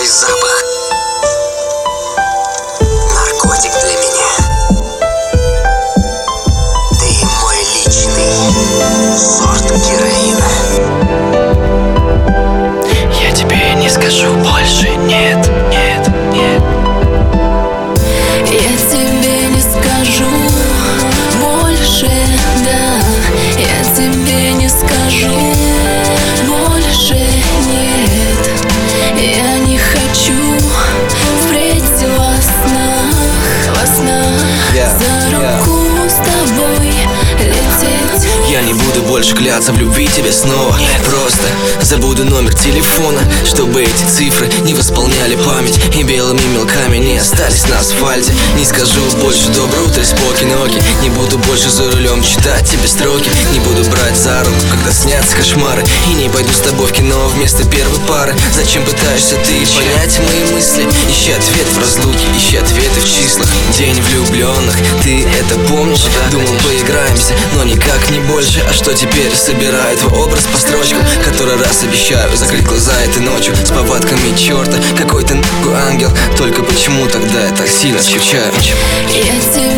твой запах. Не буду больше кляться в любви тебе снова. Просто забуду номер телефона Чтобы эти цифры не восполняли память. И белыми мелками не остались на асфальте. Не скажу больше доброе утро, споки ноги Не буду больше за рулем читать тебе строки. Не буду брать за руку, когда снятся кошмары. И не пойду с тобой в кино вместо первой пары. Зачем пытаешься ты понять мои мысли? Ищи ответ в разлуке, ищи ответы в числах. День влюбленных, ты это помнишь? Думал поиграемся, но никак не больше А что теперь? Собираю твой образ по строчкам Который раз обещаю закрыть глаза этой ночью С повадками черта, какой ты нахуй ангел Только почему тогда я так сильно скучаю? Я тебе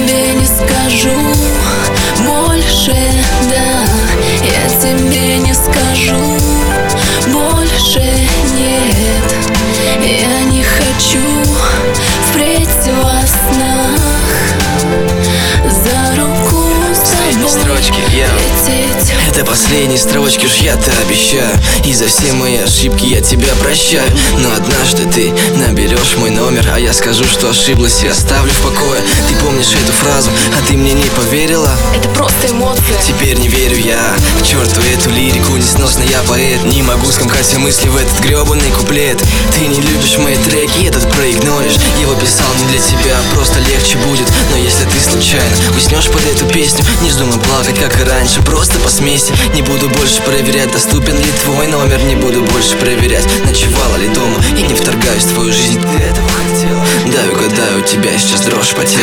Это последние строчки, уж я-то обещаю. И за все мои ошибки я тебя прощаю. Но однажды ты наберешь мой номер А я скажу, что ошиблась и оставлю в покое. Ты помнишь эту фразу, а ты мне не поверила? Это просто эмоция Теперь не верю я. К черту эту лирику, несносно я поэт. Не могу скомкать все мысли в этот гребаный куплет. Ты не любишь мои треки, этот проигноришь. Его писал не для тебя, просто легче будет. Но если ты случайно уснешь под эту песню Не вздумай плакать, как и раньше, просто посмейся Не буду больше проверять, доступен ли твой номер. Не буду больше проверять, ночевала ли дома. И не вторгаюсь в твою жизнь, ты этого хотела? Да, угадаю, у тебя сейчас дрожь по телу